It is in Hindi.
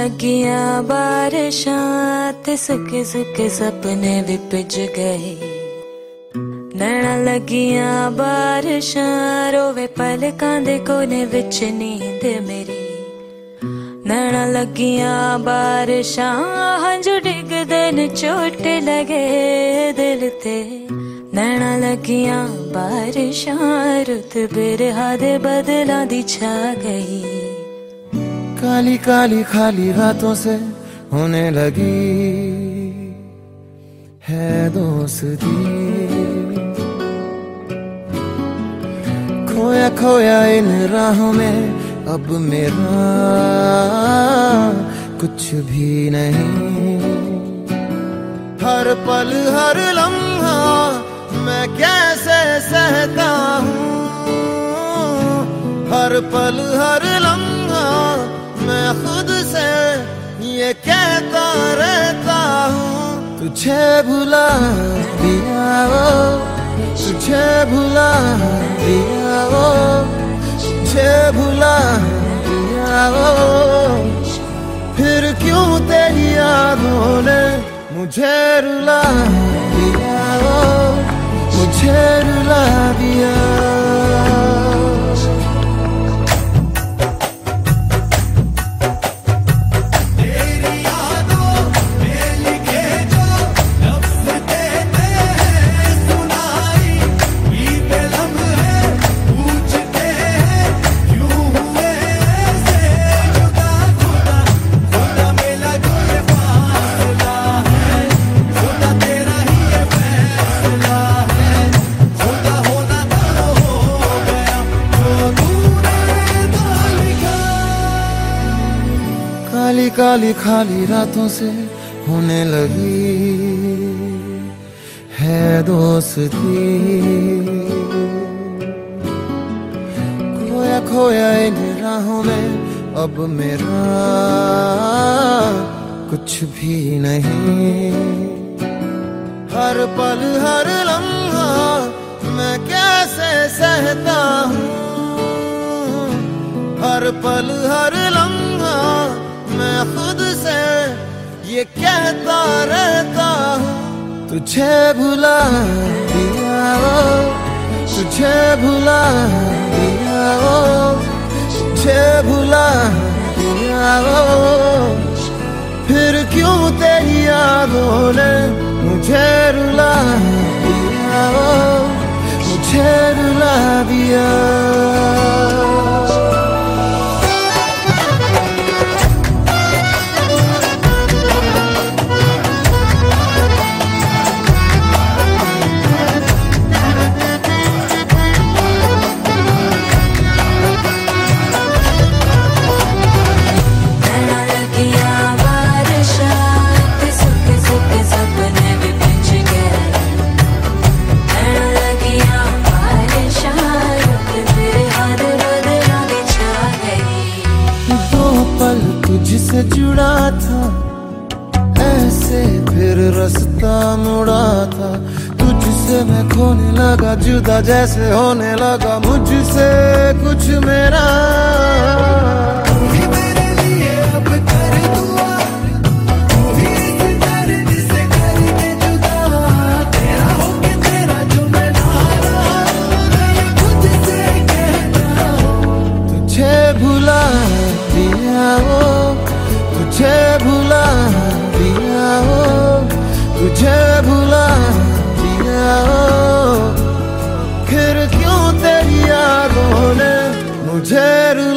ਨੈਣਾ ਲੱਗੀਆਂ ਬਾਰਿਸ਼ਾਂ ਤੇ ਸੁੱਕੇ ਸੁੱਕੇ ਸੁਪਨੇ ਵੀ ਭਿੱਜ ਗਏ। ਨੈਣਾ ਲੱਗੀਆਂ ਬਾਰਿਸ਼ਾਂ, ਰੋਵੇ ਪਲਕਾਂ ਦੇ ਕੋਨੇ ਵਿੱਚ ਨੀਂਦ ਮੇਰੀ। ਨੈਣਾ ਲੱਗੀਆਂ ਬਾਰਿਸ਼ਾਂ, ਹੰਝੂ ਡਿੱਗਦੇ ਨੇ ਚੋਟ ਲਗੇ ਦਿਲ ਤੇ। ਨੈਣਾ ਲੱਗੀਆਂ ਬਾਰਿਸ਼ਾਂ, ਰੁੱਤ ਬਿਰਹਾ ਦੇ ਬਦਲਾਂ ਦੀ ਛਾ ਗਈ। काली काली खाली रातों से होने लगी है दोस्ती। खोया खोया इन राहों में अब मेरा कुछ भी नहीं। हर पल, हर लम्हा मैं कैसे सहता हूँ? हर पल, हर लम्हा मैं खुद से ये कहता रहता हूँ? तुझे भुला दिया वो, तुझे भुला दिया वो, तुझे भुला दिया वो। फिर क्यों तेरी यादों ने मुझे रुला काली खाली रातों से होने लगी। है दोस्ती। खोया खोया इन राहों में अब मेरा कुछ भी नहीं। हर पल, हर लम्हा मैं कैसे सहता हूँ? हर पल, हर ये कहता रहता हूँ? तुझे भुला दिया वो तुझे भुला दिया वो तुझे भुला दिया वो फिर क्यों तेरी यादों ने मुझे रुला दिया वो मुझे रुला दिया? जुड़ा था, ऐसे फिर रास्ता मुड़ा था। तुझसे मैं खोने लगा, जुदा जैसे होने लगा, मुझसे कुछ मेरा। मुझे रुला दिया